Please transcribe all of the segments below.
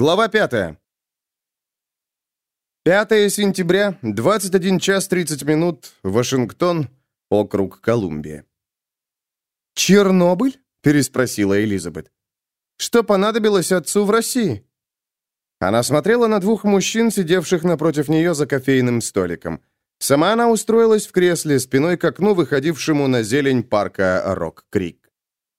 Глава 5. 5 сентября, 21 час 30 минут, Вашингтон, округ Колумбия. «Чернобыль?» – переспросила Элизабет. «Что понадобилось отцу в России?» Она смотрела на двух мужчин, сидевших напротив нее за кофейным столиком. Сама она устроилась в кресле, спиной к окну, выходившему на зелень парка Рок-Крик.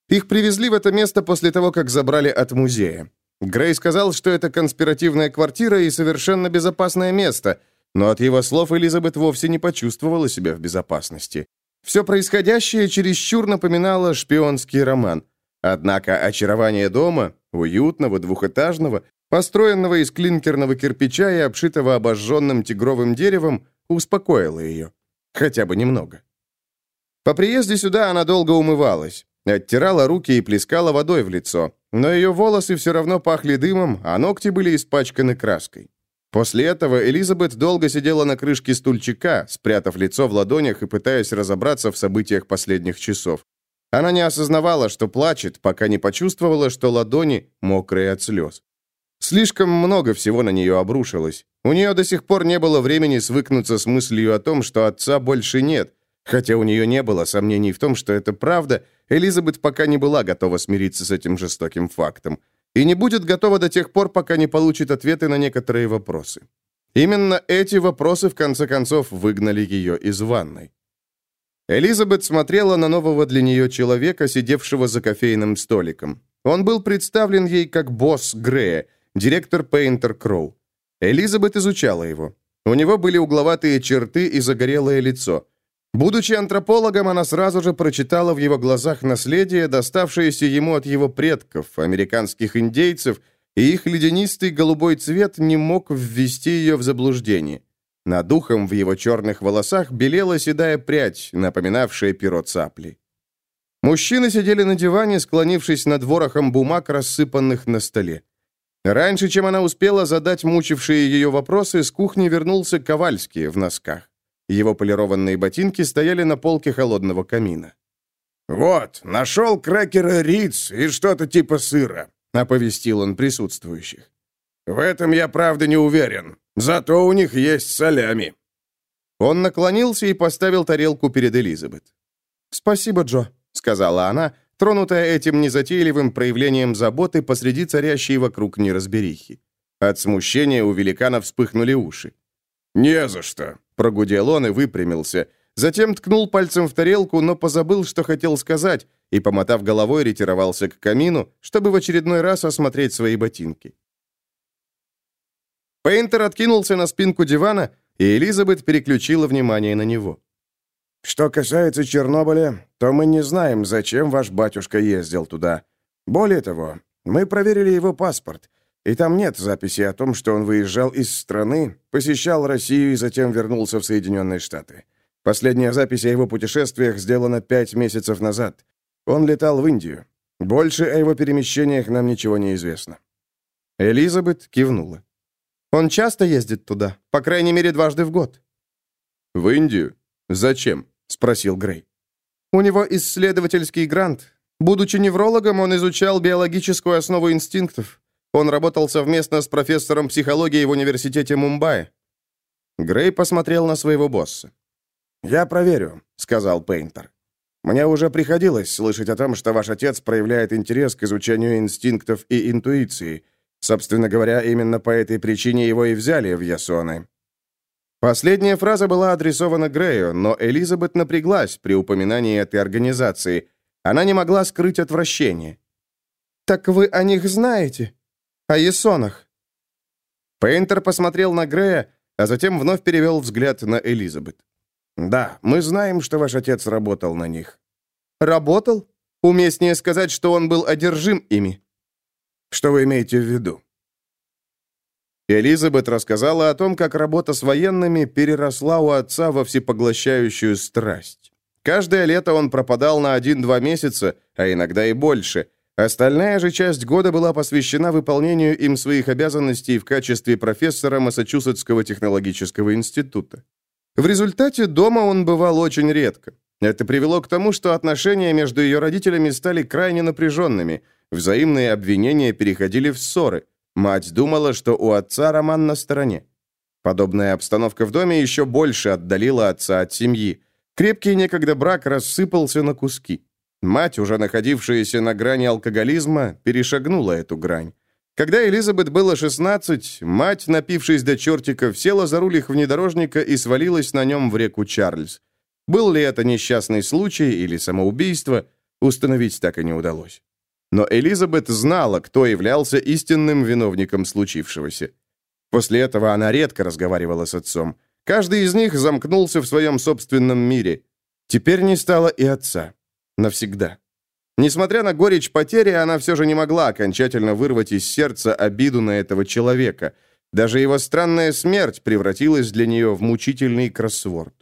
Их привезли в это место после того, как забрали от музея. Грей сказал, что это конспиративная квартира и совершенно безопасное место, но от его слов Элизабет вовсе не почувствовала себя в безопасности. Все происходящее чересчур напоминало шпионский роман. Однако очарование дома, уютного, двухэтажного, построенного из клинкерного кирпича и обшитого обожженным тигровым деревом, успокоило ее. Хотя бы немного. По приезде сюда она долго умывалась. Оттирала руки и плескала водой в лицо, но ее волосы все равно пахли дымом, а ногти были испачканы краской. После этого Элизабет долго сидела на крышке стульчика, спрятав лицо в ладонях и пытаясь разобраться в событиях последних часов. Она не осознавала, что плачет, пока не почувствовала, что ладони мокрые от слез. Слишком много всего на нее обрушилось. У нее до сих пор не было времени свыкнуться с мыслью о том, что отца больше нет, Хотя у нее не было сомнений в том, что это правда, Элизабет пока не была готова смириться с этим жестоким фактом. И не будет готова до тех пор, пока не получит ответы на некоторые вопросы. Именно эти вопросы, в конце концов, выгнали ее из ванной. Элизабет смотрела на нового для нее человека, сидевшего за кофейным столиком. Он был представлен ей как босс Грея, директор Пейнтер Кроу. Элизабет изучала его. У него были угловатые черты и загорелое лицо – Будучи антропологом, она сразу же прочитала в его глазах наследие, доставшееся ему от его предков, американских индейцев, и их ледянистый голубой цвет не мог ввести ее в заблуждение. Над духом в его черных волосах белела седая прядь, напоминавшая перо цапли. Мужчины сидели на диване, склонившись над ворохом бумаг, рассыпанных на столе. Раньше, чем она успела задать мучившие ее вопросы, с кухни вернулся Ковальский в носках. Его полированные ботинки стояли на полке холодного камина. «Вот, нашел крекеры Риц и что-то типа сыра», — оповестил он присутствующих. «В этом я, правда, не уверен. Зато у них есть солями». Он наклонился и поставил тарелку перед Элизабет. «Спасибо, Джо», — сказала она, тронутая этим незатейливым проявлением заботы посреди царящей вокруг неразберихи. От смущения у великана вспыхнули уши. «Не за что», Прогудел он и выпрямился. Затем ткнул пальцем в тарелку, но позабыл, что хотел сказать, и, помотав головой, ретировался к камину, чтобы в очередной раз осмотреть свои ботинки. Пейнтер откинулся на спинку дивана, и Элизабет переключила внимание на него. «Что касается Чернобыля, то мы не знаем, зачем ваш батюшка ездил туда. Более того, мы проверили его паспорт, и там нет записи о том, что он выезжал из страны, посещал Россию и затем вернулся в Соединенные Штаты. Последняя запись о его путешествиях сделана пять месяцев назад. Он летал в Индию. Больше о его перемещениях нам ничего не известно». Элизабет кивнула. «Он часто ездит туда, по крайней мере, дважды в год». «В Индию? Зачем?» — спросил Грей. «У него исследовательский грант. Будучи неврологом, он изучал биологическую основу инстинктов. Он работал совместно с профессором психологии в университете Мумбаи. Грей посмотрел на своего босса. «Я проверю», — сказал Пейнтер. «Мне уже приходилось слышать о том, что ваш отец проявляет интерес к изучению инстинктов и интуиции. Собственно говоря, именно по этой причине его и взяли в Ясоны». Последняя фраза была адресована Грею, но Элизабет напряглась при упоминании этой организации. Она не могла скрыть отвращение. «Так вы о них знаете?» О Есонах». Пейнтер посмотрел на Грея, а затем вновь перевел взгляд на Элизабет. «Да, мы знаем, что ваш отец работал на них». «Работал? Уместнее сказать, что он был одержим ими». «Что вы имеете в виду?» Элизабет рассказала о том, как работа с военными переросла у отца во всепоглощающую страсть. Каждое лето он пропадал на один-два месяца, а иногда и больше – Остальная же часть года была посвящена выполнению им своих обязанностей в качестве профессора Массачусетского технологического института. В результате дома он бывал очень редко. Это привело к тому, что отношения между ее родителями стали крайне напряженными, взаимные обвинения переходили в ссоры. Мать думала, что у отца роман на стороне. Подобная обстановка в доме еще больше отдалила отца от семьи. Крепкий некогда брак рассыпался на куски. Мать, уже находившаяся на грани алкоголизма, перешагнула эту грань. Когда Элизабет было 16, мать, напившись до чертиков, села за руль их внедорожника и свалилась на нем в реку Чарльз. Был ли это несчастный случай или самоубийство, установить так и не удалось. Но Элизабет знала, кто являлся истинным виновником случившегося. После этого она редко разговаривала с отцом. Каждый из них замкнулся в своем собственном мире. Теперь не стало и отца. Навсегда. Несмотря на горечь потери, она все же не могла окончательно вырвать из сердца обиду на этого человека. Даже его странная смерть превратилась для нее в мучительный кроссворд.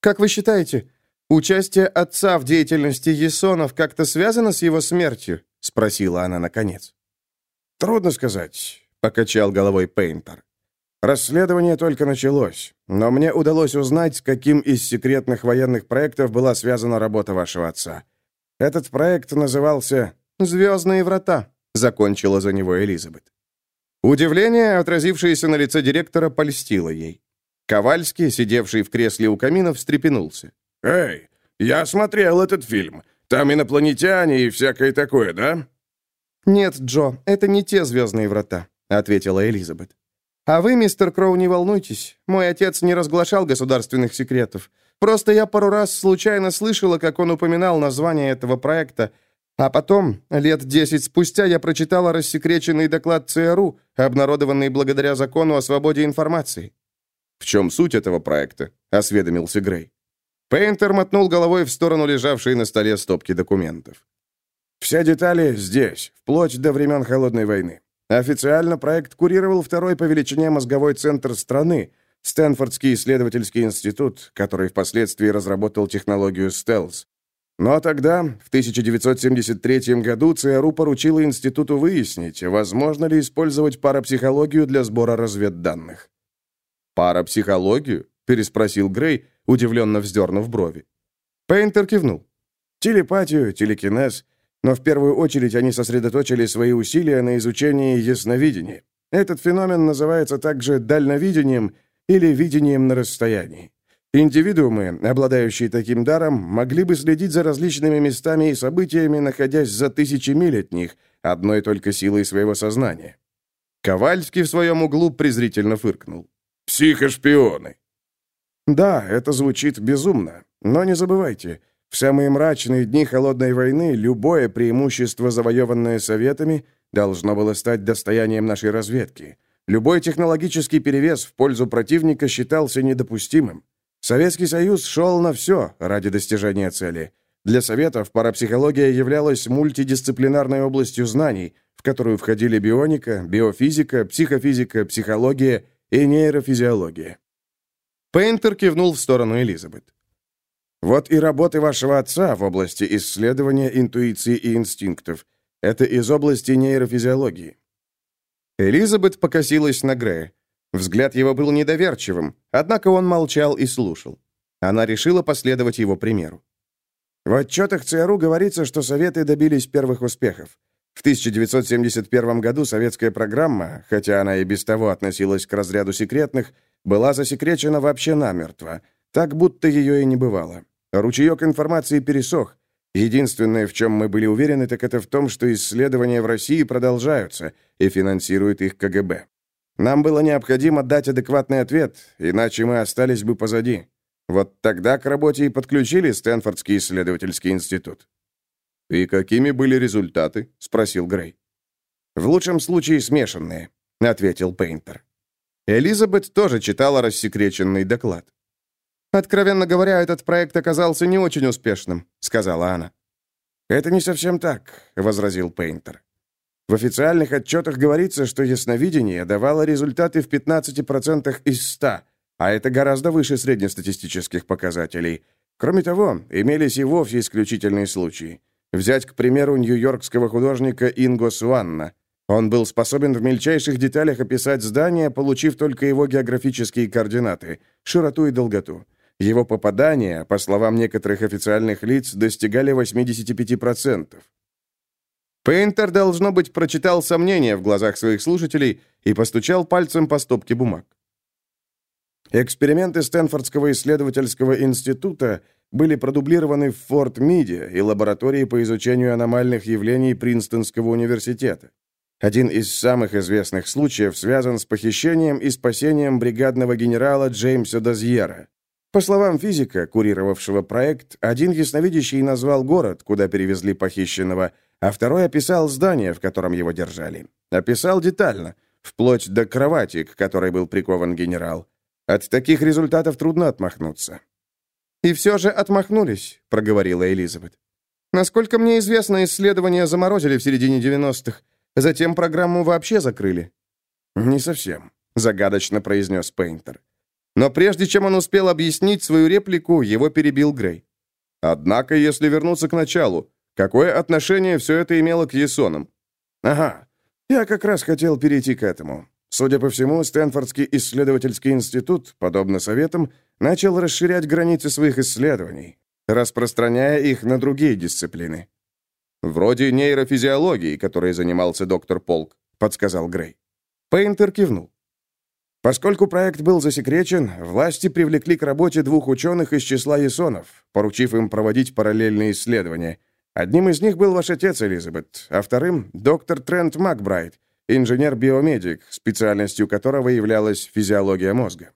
«Как вы считаете, участие отца в деятельности Есонов как-то связано с его смертью?» — спросила она наконец. «Трудно сказать. — покачал головой Пейнтер. «Расследование только началось, но мне удалось узнать, с каким из секретных военных проектов была связана работа вашего отца. Этот проект назывался «Звездные врата», — закончила за него Элизабет. Удивление, отразившееся на лице директора, польстило ей. Ковальский, сидевший в кресле у камина, встрепенулся. «Эй, я смотрел этот фильм. Там инопланетяне и всякое такое, да?» «Нет, Джо, это не те звездные врата. — ответила Элизабет. «А вы, мистер Кроу, не волнуйтесь. Мой отец не разглашал государственных секретов. Просто я пару раз случайно слышала, как он упоминал название этого проекта. А потом, лет десять спустя, я прочитала рассекреченный доклад ЦРУ, обнародованный благодаря закону о свободе информации». «В чем суть этого проекта?» — осведомился Грей. Пейнтер мотнул головой в сторону лежавшей на столе стопки документов. «Все детали здесь, вплоть до времен Холодной войны. Официально проект курировал второй по величине мозговой центр страны, Стэнфордский исследовательский институт, который впоследствии разработал технологию стелс. Но тогда, в 1973 году, ЦРУ поручило институту выяснить, возможно ли использовать парапсихологию для сбора разведданных. «Парапсихологию?» – переспросил Грей, удивленно вздернув брови. Пейнтер кивнул. «Телепатию, телекинез – но в первую очередь они сосредоточили свои усилия на изучении ясновидения. Этот феномен называется также дальновидением или видением на расстоянии. Индивидуумы, обладающие таким даром, могли бы следить за различными местами и событиями, находясь за тысячи миль от них, одной только силой своего сознания. Ковальский в своем углу презрительно фыркнул. «Психошпионы!» Да, это звучит безумно, но не забывайте, в самые мрачные дни Холодной войны любое преимущество, завоеванное Советами, должно было стать достоянием нашей разведки. Любой технологический перевес в пользу противника считался недопустимым. Советский Союз шел на все ради достижения цели. Для Советов парапсихология являлась мультидисциплинарной областью знаний, в которую входили бионика, биофизика, психофизика, психология и нейрофизиология. Пейнтер кивнул в сторону Элизабет. Вот и работы вашего отца в области исследования интуиции и инстинктов. Это из области нейрофизиологии». Элизабет покосилась на Грея. Взгляд его был недоверчивым, однако он молчал и слушал. Она решила последовать его примеру. В отчетах ЦРУ говорится, что Советы добились первых успехов. В 1971 году советская программа, хотя она и без того относилась к разряду секретных, была засекречена вообще намертво, так будто ее и не бывало. Ручеек информации пересох. Единственное, в чем мы были уверены, так это в том, что исследования в России продолжаются, и финансирует их КГБ. Нам было необходимо дать адекватный ответ, иначе мы остались бы позади. Вот тогда к работе и подключили Стэнфордский исследовательский институт. «И какими были результаты?» — спросил Грей. «В лучшем случае смешанные», — ответил Пейнтер. Элизабет тоже читала рассекреченный доклад. «Откровенно говоря, этот проект оказался не очень успешным», — сказала она. «Это не совсем так», — возразил Пейнтер. В официальных отчетах говорится, что ясновидение давало результаты в 15% из 100, а это гораздо выше среднестатистических показателей. Кроме того, имелись и вовсе исключительные случаи. Взять, к примеру, нью-йоркского художника Инго Суанна. Он был способен в мельчайших деталях описать здание, получив только его географические координаты, широту и долготу. Его попадания, по словам некоторых официальных лиц, достигали 85%. Пейнтер, должно быть, прочитал сомнения в глазах своих слушателей и постучал пальцем по стопке бумаг. Эксперименты Стэнфордского исследовательского института были продублированы в Форт Миде и лаборатории по изучению аномальных явлений Принстонского университета. Один из самых известных случаев связан с похищением и спасением бригадного генерала Джеймса Дозьера. По словам физика, курировавшего проект, один ясновидящий назвал город, куда перевезли похищенного, а второй описал здание, в котором его держали. Описал детально, вплоть до кровати, к которой был прикован генерал. От таких результатов трудно отмахнуться. «И все же отмахнулись», — проговорила Элизабет. «Насколько мне известно, исследования заморозили в середине 90-х, Затем программу вообще закрыли». «Не совсем», — загадочно произнес Пейнтер. Но прежде чем он успел объяснить свою реплику, его перебил Грей. «Однако, если вернуться к началу, какое отношение все это имело к Есонам?» «Ага, я как раз хотел перейти к этому. Судя по всему, Стэнфордский исследовательский институт, подобно советам, начал расширять границы своих исследований, распространяя их на другие дисциплины. «Вроде нейрофизиологии, которой занимался доктор Полк», — подсказал Грей. Пейнтер кивнул. Поскольку проект был засекречен, власти привлекли к работе двух ученых из числа Ясонов, поручив им проводить параллельные исследования. Одним из них был ваш отец, Элизабет, а вторым — доктор Трент Макбрайт, инженер-биомедик, специальностью которого являлась физиология мозга.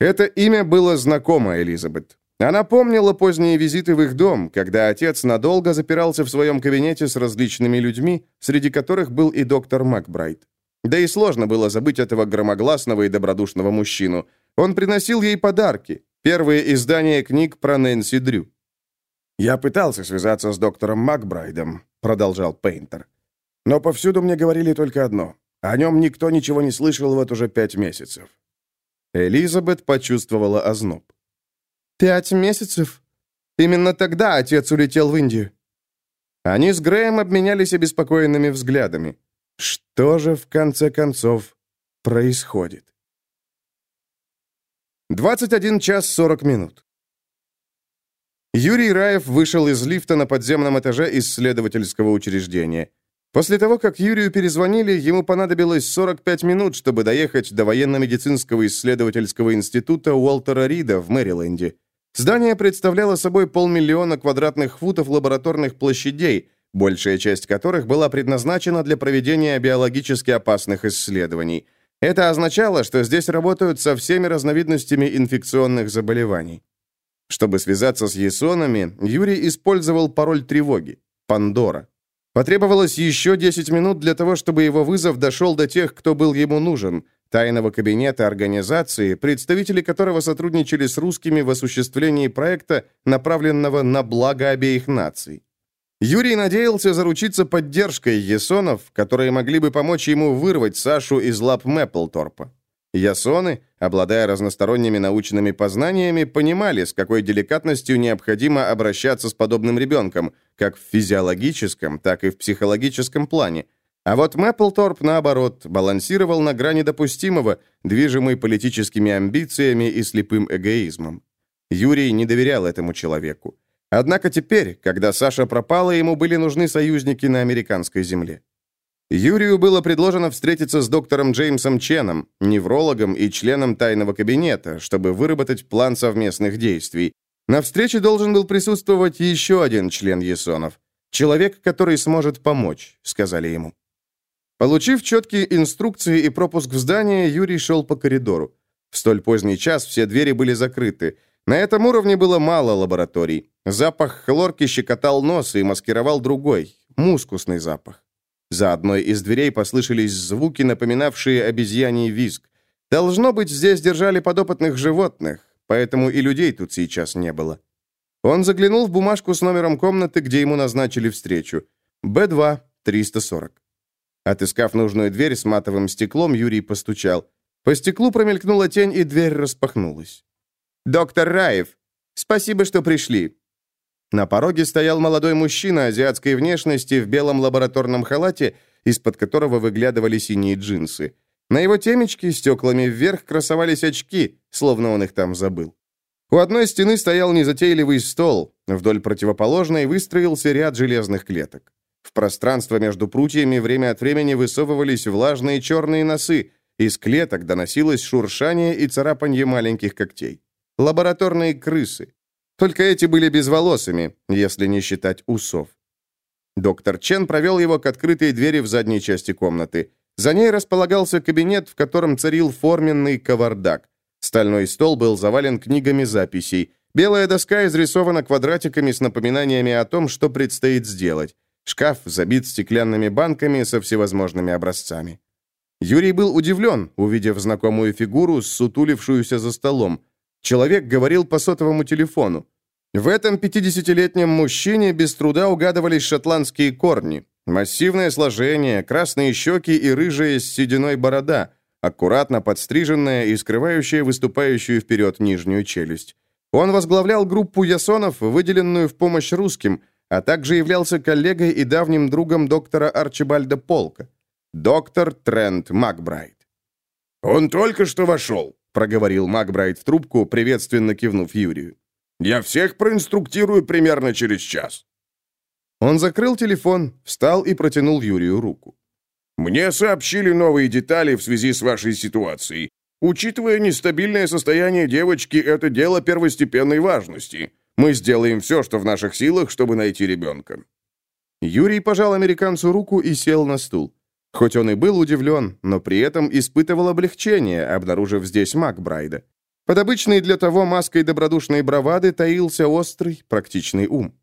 Это имя было знакомо Элизабет. Она помнила поздние визиты в их дом, когда отец надолго запирался в своем кабинете с различными людьми, среди которых был и доктор Макбрайт. Да и сложно было забыть этого громогласного и добродушного мужчину. Он приносил ей подарки, первые издания книг про Нэнси Дрю. «Я пытался связаться с доктором Макбрайдом», — продолжал Пейнтер. «Но повсюду мне говорили только одно. О нем никто ничего не слышал вот уже пять месяцев». Элизабет почувствовала озноб. «Пять месяцев? Именно тогда отец улетел в Индию». Они с Греем обменялись обеспокоенными взглядами. Что же, в конце концов, происходит? 21 час 40 минут. Юрий Раев вышел из лифта на подземном этаже исследовательского учреждения. После того, как Юрию перезвонили, ему понадобилось 45 минут, чтобы доехать до военно-медицинского исследовательского института Уолтера Рида в Мэриленде. Здание представляло собой полмиллиона квадратных футов лабораторных площадей, большая часть которых была предназначена для проведения биологически опасных исследований. Это означало, что здесь работают со всеми разновидностями инфекционных заболеваний. Чтобы связаться с Есонами, Юрий использовал пароль тревоги – Пандора. Потребовалось еще 10 минут для того, чтобы его вызов дошел до тех, кто был ему нужен – тайного кабинета организации, представители которого сотрудничали с русскими в осуществлении проекта, направленного на благо обеих наций. Юрий надеялся заручиться поддержкой Есонов, которые могли бы помочь ему вырвать Сашу из лап Мэпплторпа. Ясоны, обладая разносторонними научными познаниями, понимали, с какой деликатностью необходимо обращаться с подобным ребенком, как в физиологическом, так и в психологическом плане – а вот Мэпплторп, наоборот, балансировал на грани допустимого, движимый политическими амбициями и слепым эгоизмом. Юрий не доверял этому человеку. Однако теперь, когда Саша пропала, ему были нужны союзники на американской земле. Юрию было предложено встретиться с доктором Джеймсом Ченом, неврологом и членом тайного кабинета, чтобы выработать план совместных действий. На встрече должен был присутствовать еще один член Есонов. Человек, который сможет помочь, сказали ему. Получив четкие инструкции и пропуск в здание, Юрий шел по коридору. В столь поздний час все двери были закрыты. На этом уровне было мало лабораторий. Запах хлорки щекотал нос и маскировал другой, мускусный запах. За одной из дверей послышались звуки, напоминавшие обезьяний визг. Должно быть, здесь держали подопытных животных, поэтому и людей тут сейчас не было. Он заглянул в бумажку с номером комнаты, где ему назначили встречу. Б2, 340. Отыскав нужную дверь с матовым стеклом, Юрий постучал. По стеклу промелькнула тень, и дверь распахнулась. «Доктор Раев, спасибо, что пришли». На пороге стоял молодой мужчина азиатской внешности в белом лабораторном халате, из-под которого выглядывали синие джинсы. На его темечке стеклами вверх красовались очки, словно он их там забыл. У одной стены стоял незатейливый стол, вдоль противоположной выстроился ряд железных клеток. В пространство между прутьями время от времени высовывались влажные черные носы, из клеток доносилось шуршание и царапанье маленьких когтей. Лабораторные крысы. Только эти были безволосыми, если не считать усов. Доктор Чен провел его к открытой двери в задней части комнаты. За ней располагался кабинет, в котором царил форменный кавардак. Стальной стол был завален книгами записей. Белая доска изрисована квадратиками с напоминаниями о том, что предстоит сделать. Шкаф забит стеклянными банками со всевозможными образцами. Юрий был удивлен, увидев знакомую фигуру, сутулившуюся за столом. Человек говорил по сотовому телефону. В этом 50-летнем мужчине без труда угадывались шотландские корни. Массивное сложение, красные щеки и рыжая с сединой борода, аккуратно подстриженная и скрывающая выступающую вперед нижнюю челюсть. Он возглавлял группу ясонов, выделенную в помощь русским, а также являлся коллегой и давним другом доктора Арчибальда Полка. Доктор Трент Макбрайт. «Он только что вошел», — проговорил Макбрайт в трубку, приветственно кивнув Юрию. «Я всех проинструктирую примерно через час». Он закрыл телефон, встал и протянул Юрию руку. «Мне сообщили новые детали в связи с вашей ситуацией. Учитывая нестабильное состояние девочки, это дело первостепенной важности. Мы сделаем все, что в наших силах, чтобы найти ребенка». Юрий пожал американцу руку и сел на стул. Хоть он и был удивлен, но при этом испытывал облегчение, обнаружив здесь Макбрайда. Под обычной для того маской добродушной бравады таился острый, практичный ум.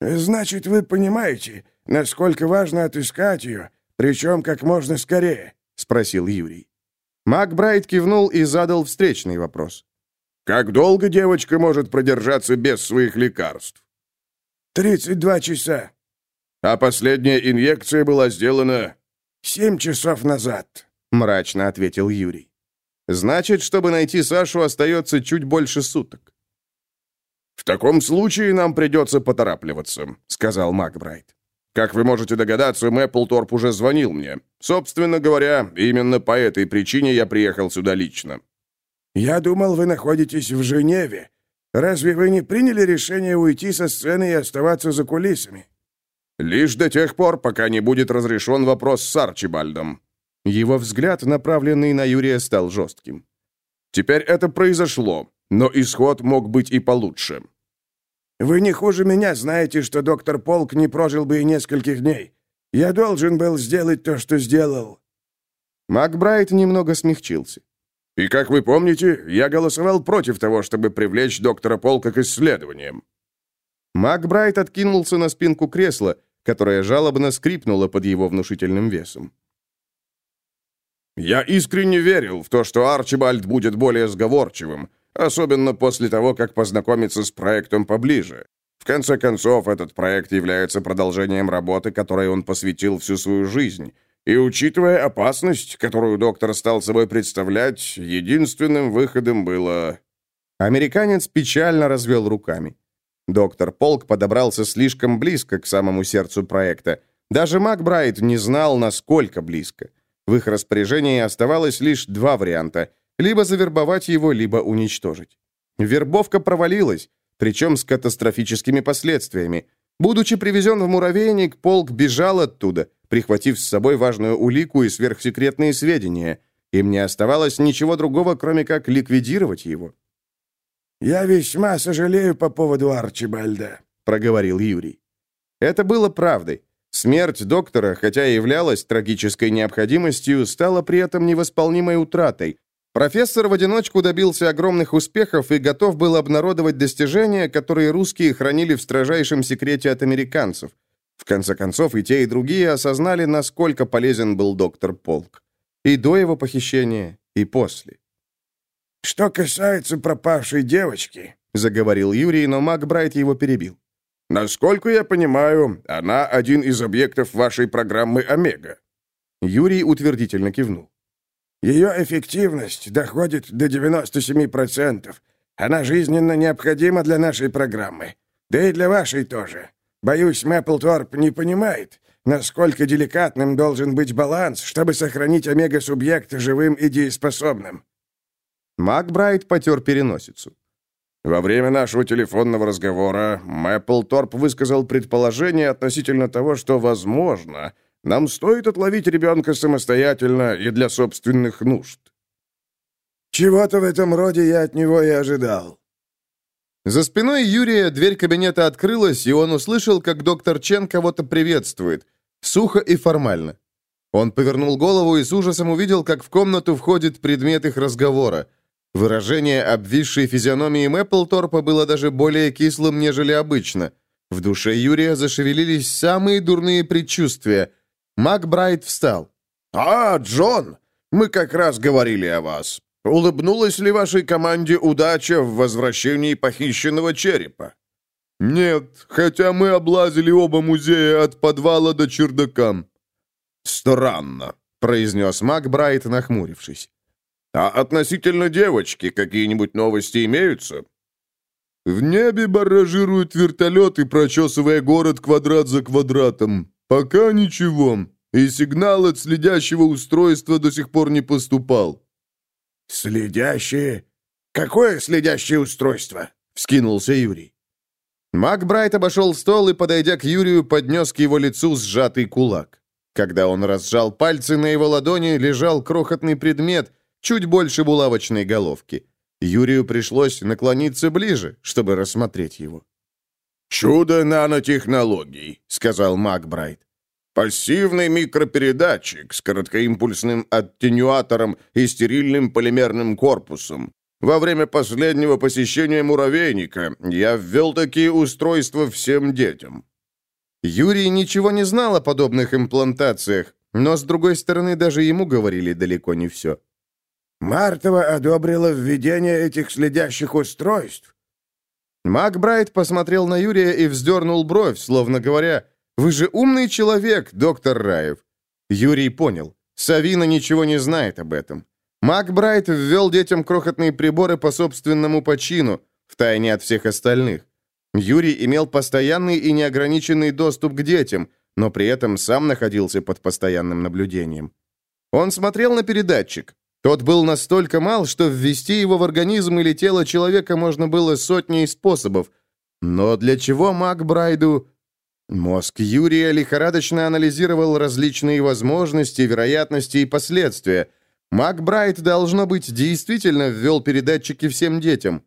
«Значит, вы понимаете, насколько важно отыскать ее, причем как можно скорее?» — спросил Юрий. Макбрайт кивнул и задал встречный вопрос. Как долго девочка может продержаться без своих лекарств? Тридцать два часа. А последняя инъекция была сделана семь часов назад, мрачно ответил Юрий. Значит, чтобы найти Сашу, остается чуть больше суток. «В таком случае нам придется поторапливаться», — сказал Макбрайт. «Как вы можете догадаться, Мэпплторп уже звонил мне. Собственно говоря, именно по этой причине я приехал сюда лично. «Я думал, вы находитесь в Женеве. Разве вы не приняли решение уйти со сцены и оставаться за кулисами?» «Лишь до тех пор, пока не будет разрешен вопрос с Арчибальдом». Его взгляд, направленный на Юрия, стал жестким. «Теперь это произошло, но исход мог быть и получше». «Вы не хуже меня знаете, что доктор Полк не прожил бы и нескольких дней. Я должен был сделать то, что сделал». Макбрайт немного смягчился. И, как вы помните, я голосовал против того, чтобы привлечь доктора Полка к исследованиям». Макбрайт откинулся на спинку кресла, которое жалобно скрипнуло под его внушительным весом. «Я искренне верил в то, что Арчибальд будет более сговорчивым, особенно после того, как познакомится с проектом поближе. В конце концов, этот проект является продолжением работы, которой он посвятил всю свою жизнь». И учитывая опасность, которую доктор стал собой представлять, единственным выходом было... Американец печально развел руками. Доктор Полк подобрался слишком близко к самому сердцу проекта. Даже Макбрайт не знал, насколько близко. В их распоряжении оставалось лишь два варианта – либо завербовать его, либо уничтожить. Вербовка провалилась, причем с катастрофическими последствиями. Будучи привезен в муравейник, полк бежал оттуда – прихватив с собой важную улику и сверхсекретные сведения. Им не оставалось ничего другого, кроме как ликвидировать его. «Я весьма сожалею по поводу Арчибальда», — проговорил Юрий. Это было правдой. Смерть доктора, хотя и являлась трагической необходимостью, стала при этом невосполнимой утратой. Профессор в одиночку добился огромных успехов и готов был обнародовать достижения, которые русские хранили в строжайшем секрете от американцев — в конце концов, и те, и другие осознали, насколько полезен был доктор Полк. И до его похищения, и после. «Что касается пропавшей девочки», — заговорил Юрий, но Макбрайт его перебил. «Насколько я понимаю, она один из объектов вашей программы «Омега». Юрий утвердительно кивнул. «Ее эффективность доходит до 97%. Она жизненно необходима для нашей программы. Да и для вашей тоже. Боюсь, Мэпплторп не понимает, насколько деликатным должен быть баланс, чтобы сохранить омега-субъекта живым и дееспособным». Макбрайт потер переносицу. Во время нашего телефонного разговора Мэпплторп высказал предположение относительно того, что, возможно, нам стоит отловить ребенка самостоятельно и для собственных нужд. Чего-то в этом роде я от него и ожидал. За спиной Юрия дверь кабинета открылась, и он услышал, как доктор Чен кого-то приветствует, сухо и формально. Он повернул голову и с ужасом увидел, как в комнату входит предмет их разговора. Выражение обвисшей физиономии Мэпплторпа было даже более кислым, нежели обычно. В душе Юрия зашевелились самые дурные предчувствия. Макбрайт встал. «А, Джон, мы как раз говорили о вас. Улыбнулась ли вашей команде удача в возвращении похищенного черепа? Нет, хотя мы облазили оба музея от подвала до чердака. Странно, произнес Макбрайт, нахмурившись. А относительно девочки какие-нибудь новости имеются? В небе баражируют вертолеты, прочесывая город квадрат за квадратом. Пока ничего. И сигнал от следящего устройства до сих пор не поступал. «Следящие? Какое следящее устройство?» — вскинулся Юрий. Макбрайт обошел стол и, подойдя к Юрию, поднес к его лицу сжатый кулак. Когда он разжал пальцы, на его ладони лежал крохотный предмет, чуть больше булавочной головки. Юрию пришлось наклониться ближе, чтобы рассмотреть его. «Чудо нанотехнологий», — сказал Макбрайт. Пассивный микропередатчик с короткоимпульсным аттенюатором и стерильным полимерным корпусом. Во время последнего посещения муравейника я ввел такие устройства всем детям. Юрий ничего не знал о подобных имплантациях, но, с другой стороны, даже ему говорили далеко не все. «Мартова одобрила введение этих следящих устройств?» Макбрайт посмотрел на Юрия и вздернул бровь, словно говоря, вы же умный человек, доктор Раев. Юрий понял. Савина ничего не знает об этом. Макбрайт ввел детям крохотные приборы по собственному почину, втайне от всех остальных. Юрий имел постоянный и неограниченный доступ к детям, но при этом сам находился под постоянным наблюдением. Он смотрел на передатчик. Тот был настолько мал, что ввести его в организм или тело человека можно было сотней способов. Но для чего Макбрайду Мозг Юрия лихорадочно анализировал различные возможности, вероятности и последствия. Макбрайт, должно быть, действительно ввел передатчики всем детям.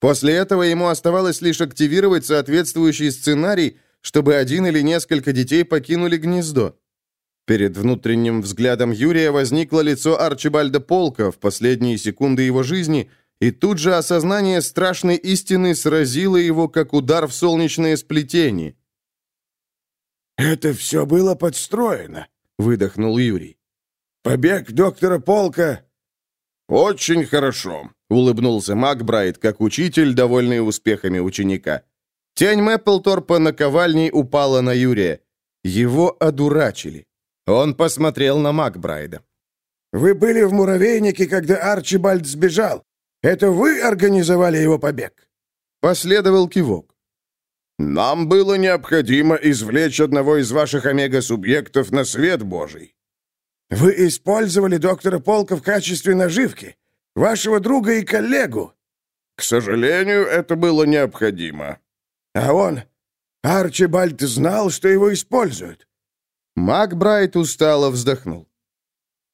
После этого ему оставалось лишь активировать соответствующий сценарий, чтобы один или несколько детей покинули гнездо. Перед внутренним взглядом Юрия возникло лицо Арчибальда Полка в последние секунды его жизни, и тут же осознание страшной истины сразило его, как удар в солнечное сплетение. «Это все было подстроено», — выдохнул Юрий. «Побег доктора Полка...» «Очень хорошо», — улыбнулся Макбрайт, как учитель, довольный успехами ученика. Тень Мэпплторпа на ковальней упала на Юрия. Его одурачили. Он посмотрел на Макбрайда. «Вы были в муравейнике, когда Арчибальд сбежал. Это вы организовали его побег?» Последовал кивок. «Нам было необходимо извлечь одного из ваших омега-субъектов на свет Божий». «Вы использовали доктора Полка в качестве наживки? Вашего друга и коллегу?» «К сожалению, это было необходимо». «А он? Арчибальд знал, что его используют?» Макбрайт устало вздохнул.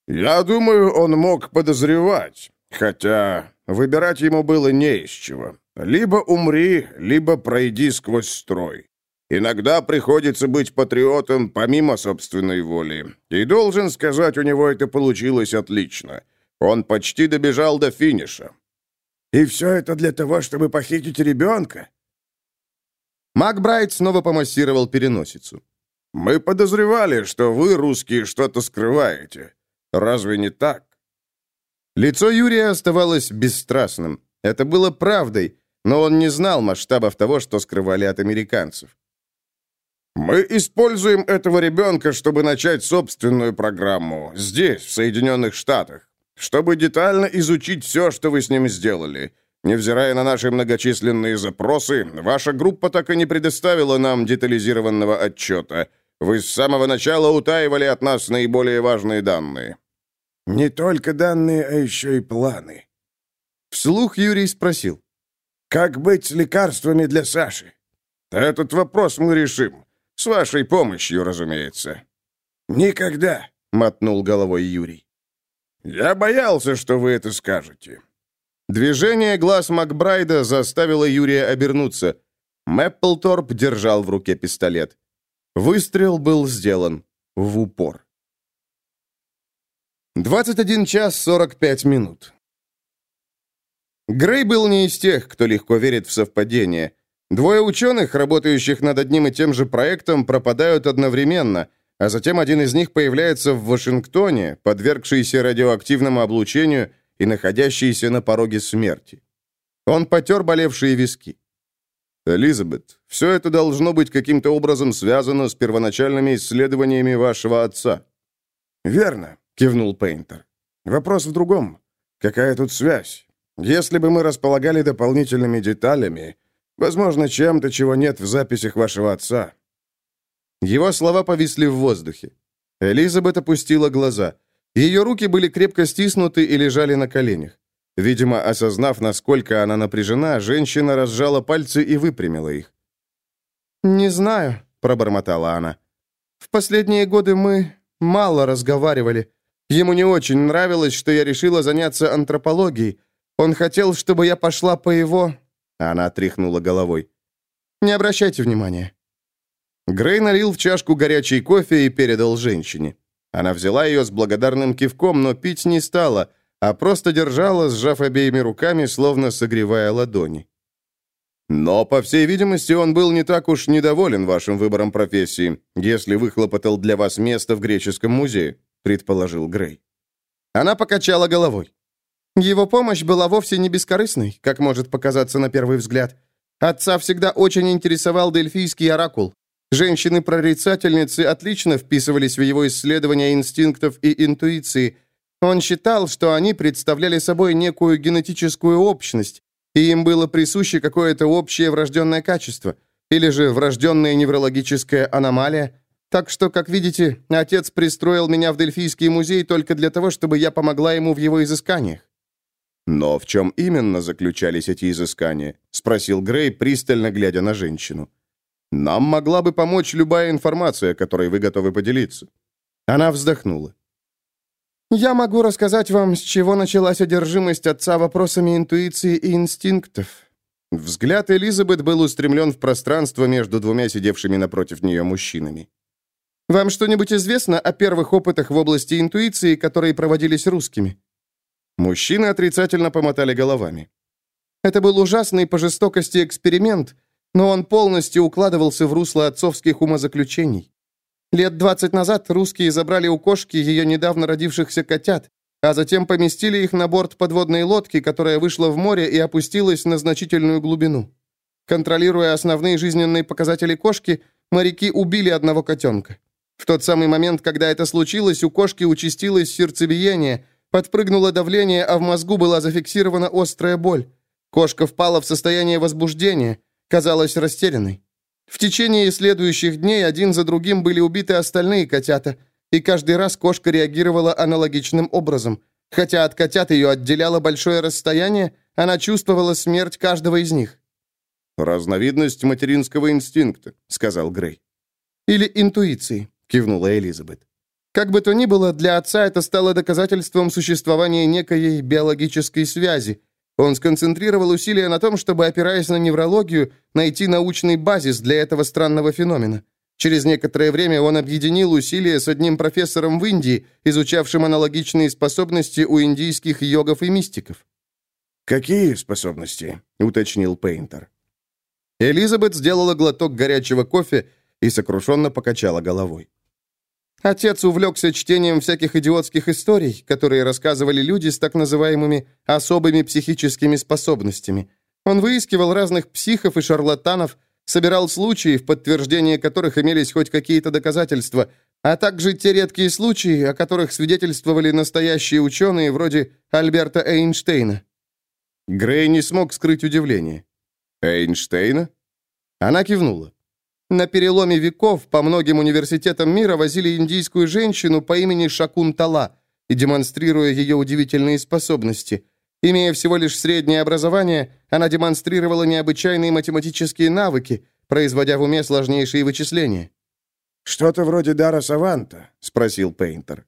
«Я думаю, он мог подозревать, хотя выбирать ему было не из чего. Либо умри, либо пройди сквозь строй. Иногда приходится быть патриотом помимо собственной воли. И должен сказать, у него это получилось отлично. Он почти добежал до финиша. И все это для того, чтобы похитить ребенка? Макбрайт снова помассировал переносицу. «Мы подозревали, что вы, русские, что-то скрываете. Разве не так?» Лицо Юрия оставалось бесстрастным. Это было правдой, но он не знал масштабов того, что скрывали от американцев. «Мы используем этого ребенка, чтобы начать собственную программу здесь, в Соединенных Штатах, чтобы детально изучить все, что вы с ним сделали. Невзирая на наши многочисленные запросы, ваша группа так и не предоставила нам детализированного отчета. Вы с самого начала утаивали от нас наиболее важные данные». «Не только данные, а еще и планы». Вслух Юрий спросил. Как быть с лекарствами для Саши? Этот вопрос мы решим. С вашей помощью, разумеется. Никогда, мотнул головой Юрий. Я боялся, что вы это скажете. Движение глаз Макбрайда заставило Юрия обернуться. Мэпплторп держал в руке пистолет. Выстрел был сделан в упор. 21 час 45 минут. Грей был не из тех, кто легко верит в совпадение. Двое ученых, работающих над одним и тем же проектом, пропадают одновременно, а затем один из них появляется в Вашингтоне, подвергшийся радиоактивному облучению и находящийся на пороге смерти. Он потер болевшие виски. «Элизабет, все это должно быть каким-то образом связано с первоначальными исследованиями вашего отца». «Верно», — кивнул Пейнтер. «Вопрос в другом. Какая тут связь? Если бы мы располагали дополнительными деталями, возможно, чем-то, чего нет в записях вашего отца». Его слова повисли в воздухе. Элизабет опустила глаза. Ее руки были крепко стиснуты и лежали на коленях. Видимо, осознав, насколько она напряжена, женщина разжала пальцы и выпрямила их. «Не знаю», — пробормотала она. «В последние годы мы мало разговаривали. Ему не очень нравилось, что я решила заняться антропологией, он хотел, чтобы я пошла по его...» Она тряхнула головой. «Не обращайте внимания». Грей налил в чашку горячий кофе и передал женщине. Она взяла ее с благодарным кивком, но пить не стала, а просто держала, сжав обеими руками, словно согревая ладони. «Но, по всей видимости, он был не так уж недоволен вашим выбором профессии, если выхлопотал для вас место в греческом музее», предположил Грей. Она покачала головой. Его помощь была вовсе не бескорыстной, как может показаться на первый взгляд. Отца всегда очень интересовал дельфийский оракул. Женщины-прорицательницы отлично вписывались в его исследования инстинктов и интуиции. Он считал, что они представляли собой некую генетическую общность, и им было присуще какое-то общее врожденное качество, или же врожденная неврологическая аномалия. Так что, как видите, отец пристроил меня в Дельфийский музей только для того, чтобы я помогла ему в его изысканиях. «Но в чем именно заключались эти изыскания?» — спросил Грей, пристально глядя на женщину. «Нам могла бы помочь любая информация, которой вы готовы поделиться». Она вздохнула. «Я могу рассказать вам, с чего началась одержимость отца вопросами интуиции и инстинктов». Взгляд Элизабет был устремлен в пространство между двумя сидевшими напротив нее мужчинами. «Вам что-нибудь известно о первых опытах в области интуиции, которые проводились русскими?» Мужчины отрицательно помотали головами. Это был ужасный по жестокости эксперимент, но он полностью укладывался в русло отцовских умозаключений. Лет 20 назад русские забрали у кошки ее недавно родившихся котят, а затем поместили их на борт подводной лодки, которая вышла в море и опустилась на значительную глубину. Контролируя основные жизненные показатели кошки, моряки убили одного котенка. В тот самый момент, когда это случилось, у кошки участилось сердцебиение, Подпрыгнуло давление, а в мозгу была зафиксирована острая боль. Кошка впала в состояние возбуждения, казалась растерянной. В течение следующих дней один за другим были убиты остальные котята, и каждый раз кошка реагировала аналогичным образом. Хотя от котят ее отделяло большое расстояние, она чувствовала смерть каждого из них. «Разновидность материнского инстинкта», — сказал Грей. «Или интуиции», — кивнула Элизабет. Как бы то ни было, для отца это стало доказательством существования некой биологической связи. Он сконцентрировал усилия на том, чтобы, опираясь на неврологию, найти научный базис для этого странного феномена. Через некоторое время он объединил усилия с одним профессором в Индии, изучавшим аналогичные способности у индийских йогов и мистиков. «Какие способности?» — уточнил Пейнтер. Элизабет сделала глоток горячего кофе и сокрушенно покачала головой. Отец увлекся чтением всяких идиотских историй, которые рассказывали люди с так называемыми особыми психическими способностями. Он выискивал разных психов и шарлатанов, собирал случаи, в подтверждение которых имелись хоть какие-то доказательства, а также те редкие случаи, о которых свидетельствовали настоящие ученые вроде Альберта Эйнштейна. Грей не смог скрыть удивление. «Эйнштейна?» Она кивнула. На переломе веков по многим университетам мира возили индийскую женщину по имени Шакунтала и демонстрируя ее удивительные способности. Имея всего лишь среднее образование, она демонстрировала необычайные математические навыки, производя в уме сложнейшие вычисления. «Что-то вроде дара Саванта?» — спросил Пейнтер.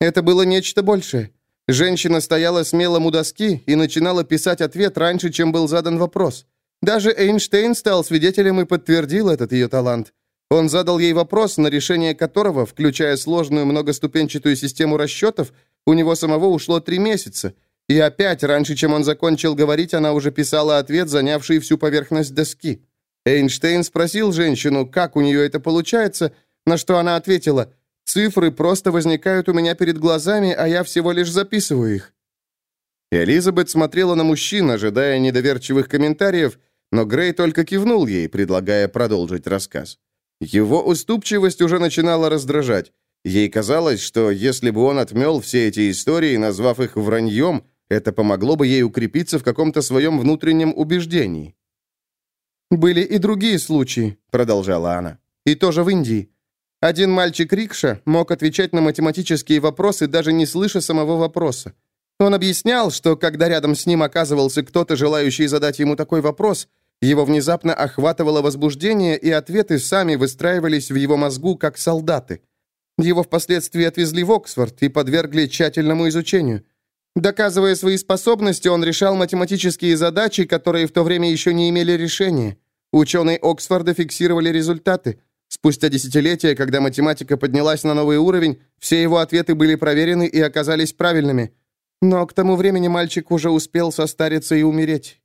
Это было нечто большее. Женщина стояла смело у доски и начинала писать ответ раньше, чем был задан вопрос. Даже Эйнштейн стал свидетелем и подтвердил этот ее талант. Он задал ей вопрос, на решение которого, включая сложную многоступенчатую систему расчетов, у него самого ушло три месяца. И опять, раньше, чем он закончил говорить, она уже писала ответ, занявший всю поверхность доски. Эйнштейн спросил женщину, как у нее это получается, на что она ответила – Цифры просто возникают у меня перед глазами, а я всего лишь записываю их». Элизабет смотрела на мужчин, ожидая недоверчивых комментариев, но Грей только кивнул ей, предлагая продолжить рассказ. Его уступчивость уже начинала раздражать. Ей казалось, что если бы он отмел все эти истории, назвав их враньем, это помогло бы ей укрепиться в каком-то своем внутреннем убеждении. «Были и другие случаи», — продолжала она, — «и тоже в Индии. Один мальчик Рикша мог отвечать на математические вопросы, даже не слыша самого вопроса. Он объяснял, что когда рядом с ним оказывался кто-то, желающий задать ему такой вопрос, его внезапно охватывало возбуждение, и ответы сами выстраивались в его мозгу, как солдаты. Его впоследствии отвезли в Оксфорд и подвергли тщательному изучению. Доказывая свои способности, он решал математические задачи, которые в то время еще не имели решения. Ученые Оксфорда фиксировали результаты – Спустя десятилетия, когда математика поднялась на новый уровень, все его ответы были проверены и оказались правильными. Но к тому времени мальчик уже успел состариться и умереть.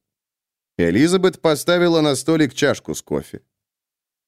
Элизабет поставила на столик чашку с кофе.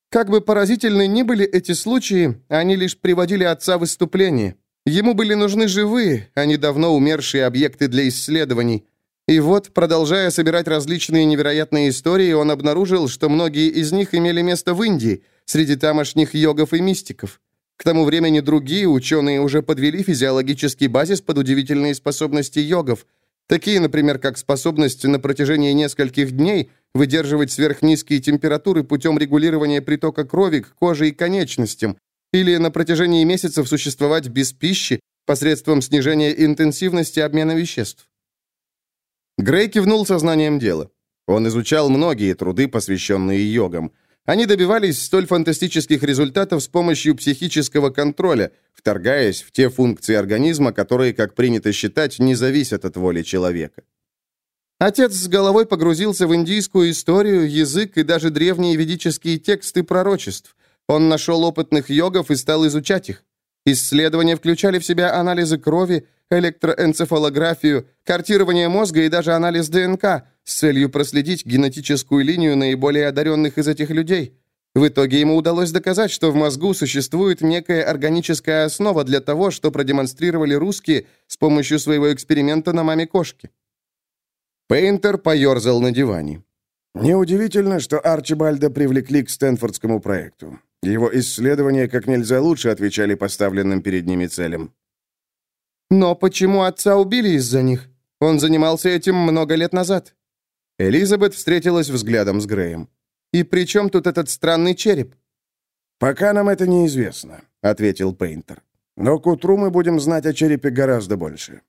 Как бы поразительны ни были эти случаи, они лишь приводили отца в выступление. Ему были нужны живые, а не давно умершие объекты для исследований. И вот, продолжая собирать различные невероятные истории, он обнаружил, что многие из них имели место в Индии, среди тамошних йогов и мистиков. К тому времени другие ученые уже подвели физиологический базис под удивительные способности йогов, такие, например, как способность на протяжении нескольких дней выдерживать сверхнизкие температуры путем регулирования притока крови к коже и конечностям, или на протяжении месяцев существовать без пищи посредством снижения интенсивности обмена веществ. Грей кивнул сознанием дела. Он изучал многие труды, посвященные йогам. Они добивались столь фантастических результатов с помощью психического контроля, вторгаясь в те функции организма, которые, как принято считать, не зависят от воли человека. Отец с головой погрузился в индийскую историю, язык и даже древние ведические тексты пророчеств. Он нашел опытных йогов и стал изучать их. Исследования включали в себя анализы крови, электроэнцефалографию, картирование мозга и даже анализ ДНК с целью проследить генетическую линию наиболее одаренных из этих людей. В итоге ему удалось доказать, что в мозгу существует некая органическая основа для того, что продемонстрировали русские с помощью своего эксперимента на маме кошки. Пейнтер поерзал на диване. Неудивительно, что Арчибальда привлекли к Стэнфордскому проекту. Его исследования как нельзя лучше отвечали поставленным перед ними целям. Но почему отца убили из-за них? Он занимался этим много лет назад. Элизабет встретилась взглядом с Греем. «И при чем тут этот странный череп?» «Пока нам это неизвестно», — ответил Пейнтер. «Но к утру мы будем знать о черепе гораздо больше».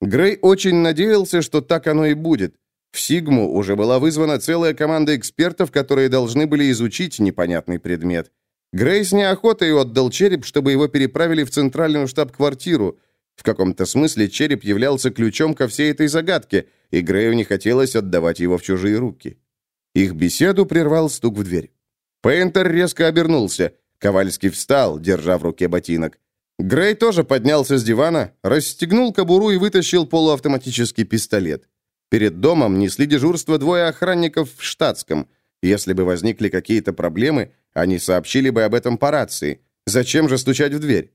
Грей очень надеялся, что так оно и будет. В Сигму уже была вызвана целая команда экспертов, которые должны были изучить непонятный предмет. Грей с неохотой отдал череп, чтобы его переправили в центральную штаб-квартиру. В каком-то смысле череп являлся ключом ко всей этой загадке, и Грею не хотелось отдавать его в чужие руки. Их беседу прервал стук в дверь. Пейнтер резко обернулся. Ковальский встал, держа в руке ботинок. Грей тоже поднялся с дивана, расстегнул кобуру и вытащил полуавтоматический пистолет. Перед домом несли дежурство двое охранников в штатском. Если бы возникли какие-то проблемы, они сообщили бы об этом по рации. Зачем же стучать в дверь?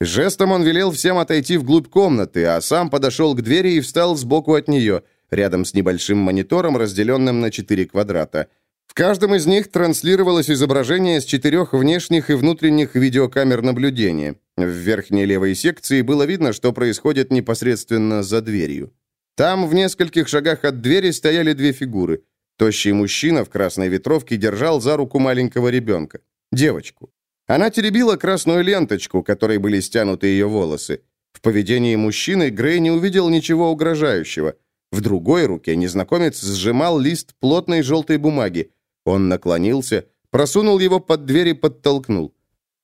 Жестом он велел всем отойти вглубь комнаты, а сам подошел к двери и встал сбоку от нее, рядом с небольшим монитором, разделенным на четыре квадрата. В каждом из них транслировалось изображение с четырех внешних и внутренних видеокамер наблюдения. В верхней левой секции было видно, что происходит непосредственно за дверью. Там, в нескольких шагах от двери, стояли две фигуры. Тощий мужчина в красной ветровке держал за руку маленького ребенка. Девочку. Она теребила красную ленточку, которой были стянуты ее волосы. В поведении мужчины Грей не увидел ничего угрожающего. В другой руке незнакомец сжимал лист плотной желтой бумаги. Он наклонился, просунул его под дверь и подтолкнул.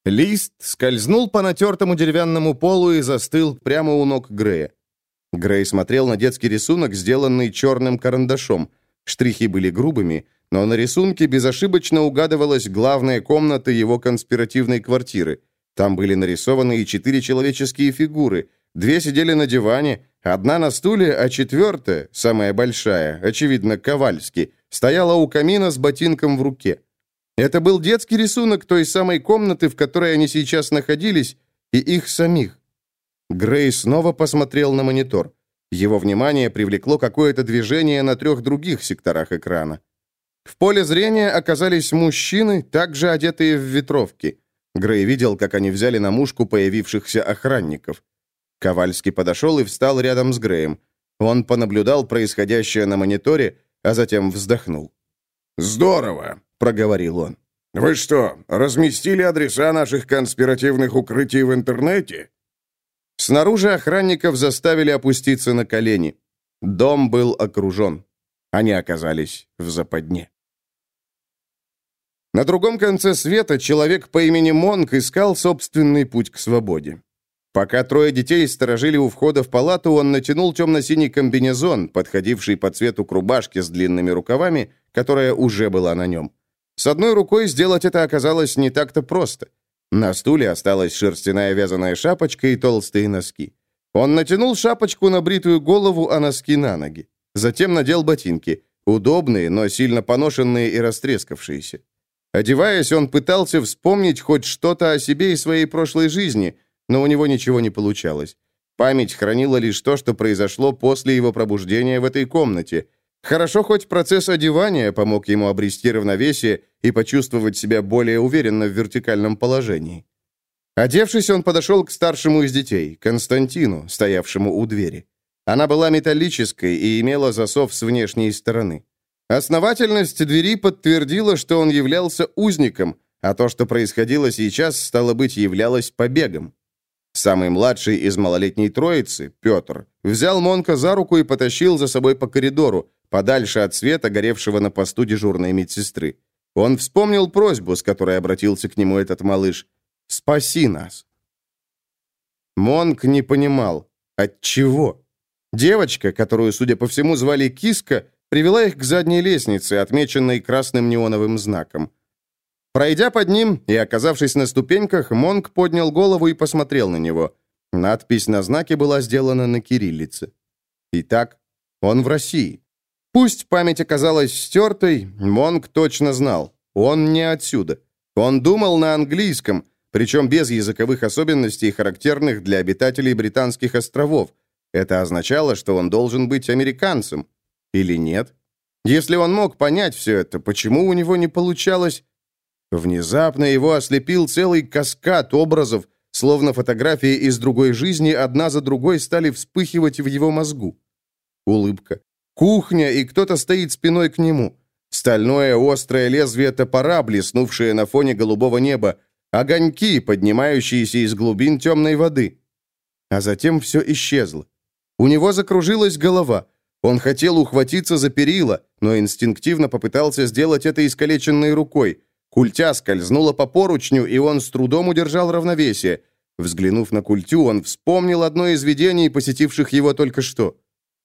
Лист скользнул по натертому деревянному полу и застыл прямо у ног Грея. Грей смотрел на детский рисунок, сделанный черным карандашом. Штрихи были грубыми, но на рисунке безошибочно угадывалась главная комната его конспиративной квартиры. Там были нарисованы и четыре человеческие фигуры. Две сидели на диване, одна на стуле, а четвертая, самая большая, очевидно, Ковальский, стояла у камина с ботинком в руке. Это был детский рисунок той самой комнаты, в которой они сейчас находились, и их самих. Грей снова посмотрел на монитор. Его внимание привлекло какое-то движение на трех других секторах экрана. В поле зрения оказались мужчины, также одетые в ветровки. Грей видел, как они взяли на мушку появившихся охранников. Ковальский подошел и встал рядом с Греем. Он понаблюдал происходящее на мониторе, а затем вздохнул. «Здорово!» — проговорил он. «Вы что, разместили адреса наших конспиративных укрытий в интернете?» Снаружи охранников заставили опуститься на колени. Дом был окружен. Они оказались в западне. На другом конце света человек по имени Монк искал собственный путь к свободе. Пока трое детей сторожили у входа в палату, он натянул темно-синий комбинезон, подходивший по цвету к рубашке с длинными рукавами, которая уже была на нем. С одной рукой сделать это оказалось не так-то просто. На стуле осталась шерстяная вязаная шапочка и толстые носки. Он натянул шапочку на бритую голову, а носки на ноги. Затем надел ботинки. Удобные, но сильно поношенные и растрескавшиеся. Одеваясь, он пытался вспомнить хоть что-то о себе и своей прошлой жизни, но у него ничего не получалось. Память хранила лишь то, что произошло после его пробуждения в этой комнате. Хорошо, хоть процесс одевания помог ему обрести равновесие и почувствовать себя более уверенно в вертикальном положении. Одевшись, он подошел к старшему из детей, Константину, стоявшему у двери. Она была металлической и имела засов с внешней стороны. Основательность двери подтвердила, что он являлся узником, а то, что происходило сейчас, стало быть, являлось побегом. Самый младший из малолетней троицы, Петр, взял Монка за руку и потащил за собой по коридору, подальше от света, горевшего на посту дежурной медсестры. Он вспомнил просьбу, с которой обратился к нему этот малыш. «Спаси нас!» Монк не понимал, от чего. Девочка, которую, судя по всему, звали Киска, привела их к задней лестнице, отмеченной красным неоновым знаком. Пройдя под ним и оказавшись на ступеньках, Монк поднял голову и посмотрел на него. Надпись на знаке была сделана на кириллице. Итак, он в России. Пусть память оказалась стертой, Монк точно знал. Он не отсюда. Он думал на английском, причем без языковых особенностей, характерных для обитателей Британских островов. Это означало, что он должен быть американцем. Или нет? Если он мог понять все это, почему у него не получалось... Внезапно его ослепил целый каскад образов, словно фотографии из другой жизни одна за другой стали вспыхивать в его мозгу. Улыбка, Кухня, и кто-то стоит спиной к нему. Стальное острое лезвие топора, блеснувшее на фоне голубого неба. Огоньки, поднимающиеся из глубин темной воды. А затем все исчезло. У него закружилась голова. Он хотел ухватиться за перила, но инстинктивно попытался сделать это искалеченной рукой. Культя скользнула по поручню, и он с трудом удержал равновесие. Взглянув на культю, он вспомнил одно из видений, посетивших его только что.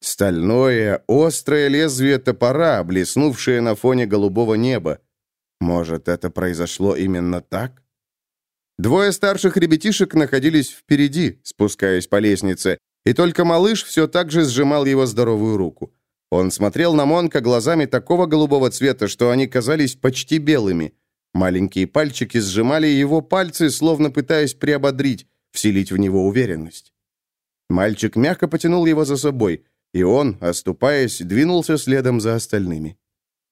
Стальное, острое лезвие топора, блеснувшее на фоне голубого неба. Может, это произошло именно так? Двое старших ребятишек находились впереди, спускаясь по лестнице, и только малыш все так же сжимал его здоровую руку. Он смотрел на Монка глазами такого голубого цвета, что они казались почти белыми. Маленькие пальчики сжимали его пальцы, словно пытаясь приободрить, вселить в него уверенность. Мальчик мягко потянул его за собой – и он, оступаясь, двинулся следом за остальными.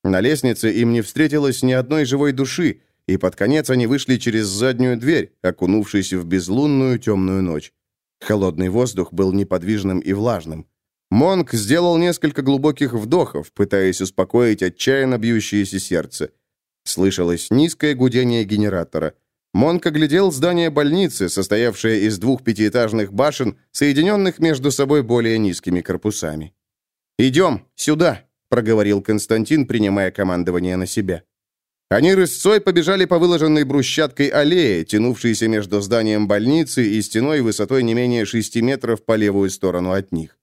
На лестнице им не встретилось ни одной живой души, и под конец они вышли через заднюю дверь, окунувшись в безлунную темную ночь. Холодный воздух был неподвижным и влажным. Монк сделал несколько глубоких вдохов, пытаясь успокоить отчаянно бьющееся сердце. Слышалось низкое гудение генератора. Монк оглядел здание больницы, состоявшее из двух пятиэтажных башен, соединенных между собой более низкими корпусами. «Идем, сюда», — проговорил Константин, принимая командование на себя. Они рысцой побежали по выложенной брусчаткой аллее, тянувшейся между зданием больницы и стеной высотой не менее шести метров по левую сторону от них.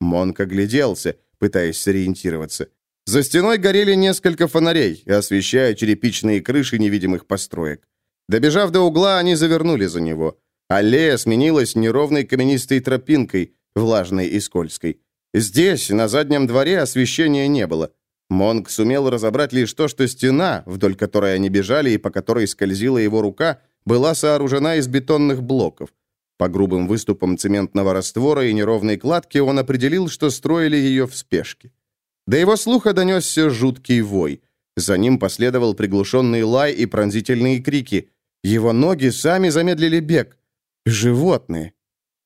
Монк огляделся, пытаясь сориентироваться. За стеной горели несколько фонарей, освещая черепичные крыши невидимых построек. Добежав до угла, они завернули за него. Аллея сменилась неровной каменистой тропинкой, влажной и скользкой. Здесь, на заднем дворе, освещения не было. Монг сумел разобрать лишь то, что стена, вдоль которой они бежали и по которой скользила его рука, была сооружена из бетонных блоков. По грубым выступам цементного раствора и неровной кладки он определил, что строили ее в спешке. До его слуха донесся жуткий вой. За ним последовал приглушенный лай и пронзительные крики. Его ноги сами замедлили бег. Животные.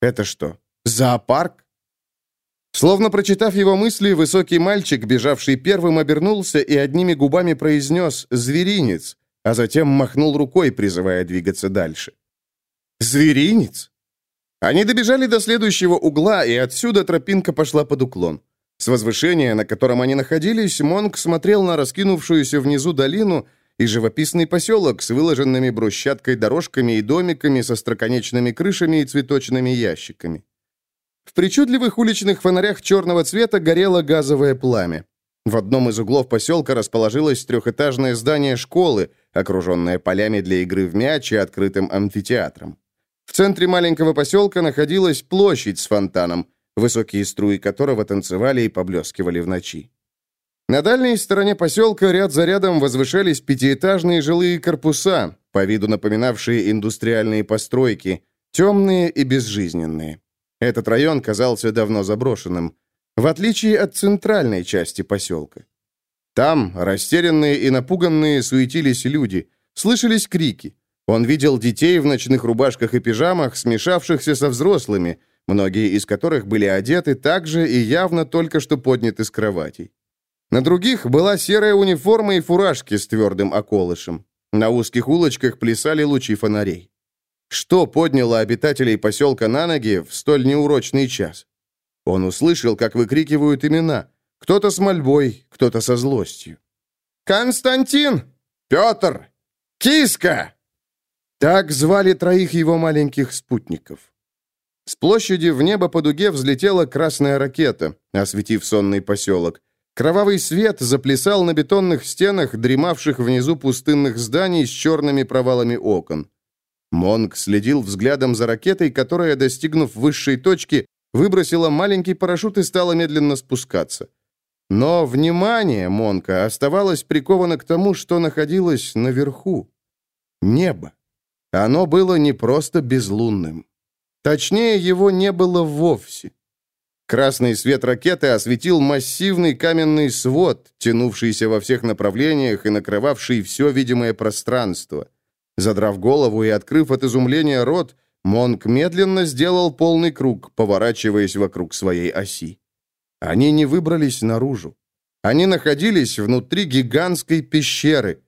Это что, зоопарк? Словно прочитав его мысли, высокий мальчик, бежавший первым, обернулся и одними губами произнес «зверинец», а затем махнул рукой, призывая двигаться дальше. «Зверинец?» Они добежали до следующего угла, и отсюда тропинка пошла под уклон. С возвышения, на котором они находились, Монг смотрел на раскинувшуюся внизу долину и живописный поселок с выложенными брусчаткой дорожками и домиками со строконечными крышами и цветочными ящиками. В причудливых уличных фонарях черного цвета горело газовое пламя. В одном из углов поселка расположилось трехэтажное здание школы, окруженное полями для игры в мяч и открытым амфитеатром. В центре маленького поселка находилась площадь с фонтаном, высокие струи которого танцевали и поблескивали в ночи. На дальней стороне поселка ряд за рядом возвышались пятиэтажные жилые корпуса, по виду напоминавшие индустриальные постройки, темные и безжизненные. Этот район казался давно заброшенным, в отличие от центральной части поселка. Там, растерянные и напуганные, суетились люди, слышались крики. Он видел детей в ночных рубашках и пижамах, смешавшихся со взрослыми, многие из которых были одеты так же и явно только что подняты с кроватей. На других была серая униформа и фуражки с твердым околышем. На узких улочках плясали лучи фонарей. Что подняло обитателей поселка на ноги в столь неурочный час? Он услышал, как выкрикивают имена. Кто-то с мольбой, кто-то со злостью. «Константин! Петр! Киска!» Так звали троих его маленьких спутников. С площади в небо по дуге взлетела красная ракета, осветив сонный поселок. Кровавый свет заплясал на бетонных стенах, дремавших внизу пустынных зданий с черными провалами окон. Монг следил взглядом за ракетой, которая, достигнув высшей точки, выбросила маленький парашют и стала медленно спускаться. Но внимание Монка оставалось приковано к тому, что находилось наверху. Небо. Оно было не просто безлунным. Точнее, его не было вовсе. Красный свет ракеты осветил массивный каменный свод, тянувшийся во всех направлениях и накрывавший все видимое пространство – Задрав голову и открыв от изумления рот, Монк медленно сделал полный круг, поворачиваясь вокруг своей оси. Они не выбрались наружу. Они находились внутри гигантской пещеры.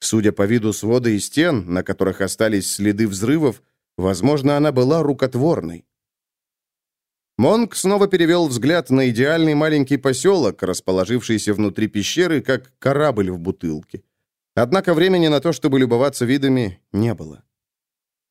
Судя по виду свода и стен, на которых остались следы взрывов, возможно, она была рукотворной. Монк снова перевел взгляд на идеальный маленький поселок, расположившийся внутри пещеры, как корабль в бутылке. Однако времени на то, чтобы любоваться видами, не было.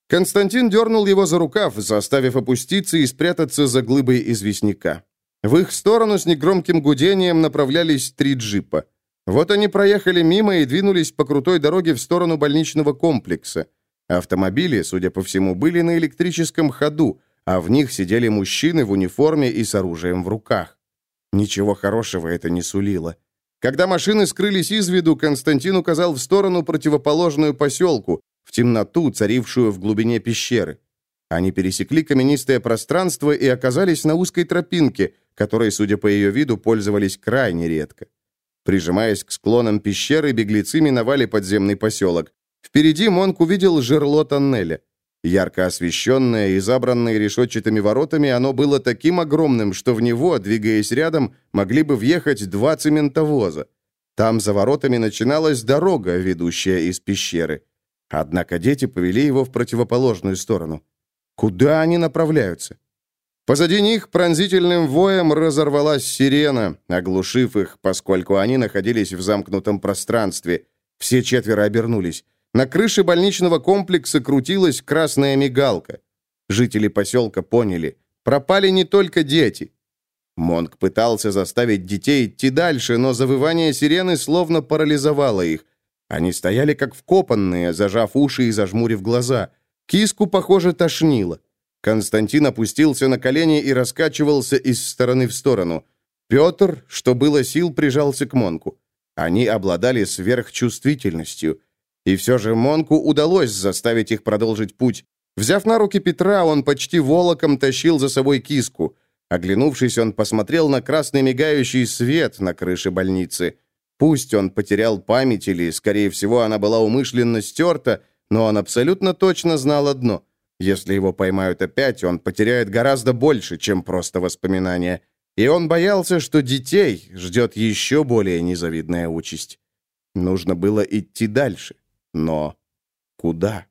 Константин дернул его за рукав, заставив опуститься и спрятаться за глыбой известняка. В их сторону с негромким гудением направлялись три джипа. Вот они проехали мимо и двинулись по крутой дороге в сторону больничного комплекса. Автомобили, судя по всему, были на электрическом ходу, а в них сидели мужчины в униформе и с оружием в руках. Ничего хорошего это не сулило. Когда машины скрылись из виду, Константин указал в сторону, противоположную поселку, в темноту, царившую в глубине пещеры. Они пересекли каменистое пространство и оказались на узкой тропинке, которой, судя по ее виду, пользовались крайне редко. Прижимаясь к склонам пещеры, беглецы миновали подземный поселок. Впереди Монк увидел жерло тоннеля. Ярко освещенное и забранное решетчатыми воротами, оно было таким огромным, что в него, двигаясь рядом, могли бы въехать два цементовоза. Там за воротами начиналась дорога, ведущая из пещеры. Однако дети повели его в противоположную сторону. Куда они направляются? Позади них пронзительным воем разорвалась сирена, оглушив их, поскольку они находились в замкнутом пространстве. Все четверо обернулись. На крыше больничного комплекса крутилась красная мигалка. Жители поселка поняли, пропали не только дети. Монг пытался заставить детей идти дальше, но завывание сирены словно парализовало их. Они стояли как вкопанные, зажав уши и зажмурив глаза. Киску, похоже, тошнило. Константин опустился на колени и раскачивался из стороны в сторону. Петр, что было сил, прижался к Монку. Они обладали сверхчувствительностью. И все же Монку удалось заставить их продолжить путь. Взяв на руки Петра, он почти волоком тащил за собой киску. Оглянувшись, он посмотрел на красный мигающий свет на крыше больницы. Пусть он потерял память или, скорее всего, она была умышленно стерта, но он абсолютно точно знал одно. Если его поймают опять, он потеряет гораздо больше, чем просто воспоминания. И он боялся, что детей ждет еще более незавидная участь. Нужно было идти дальше. Но куда?